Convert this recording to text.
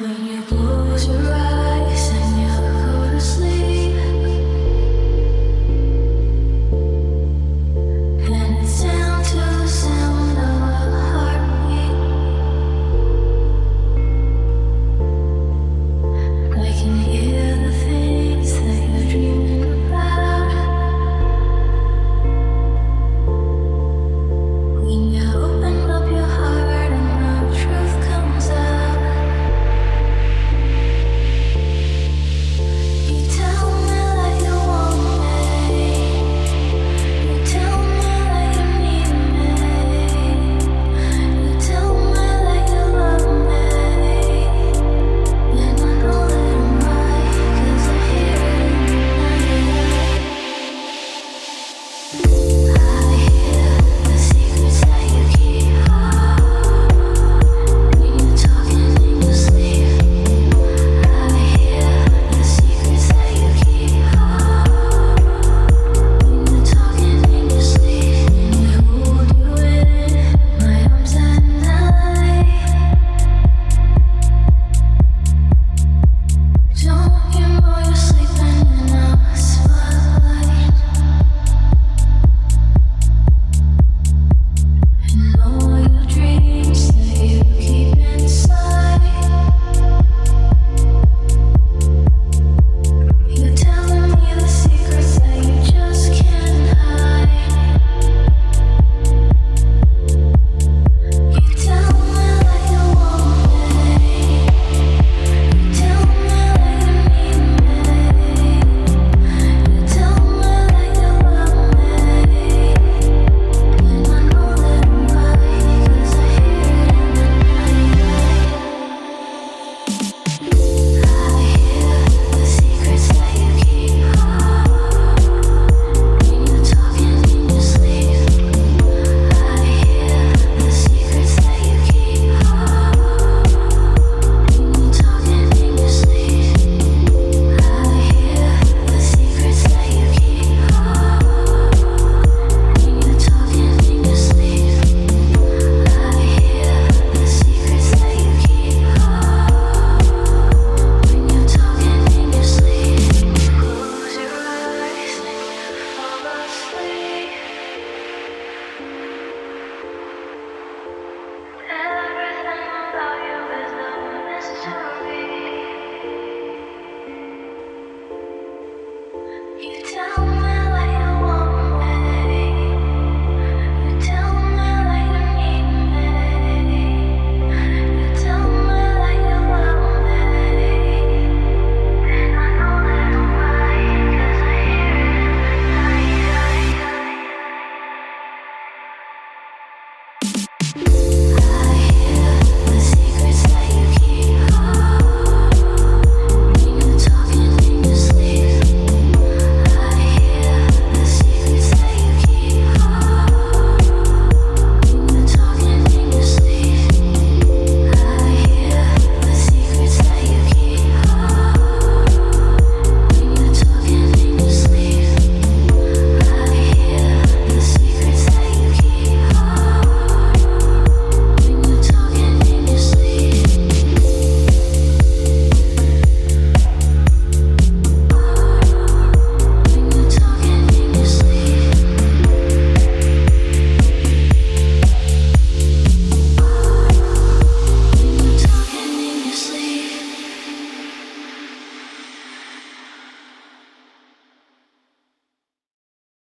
When you close your eyes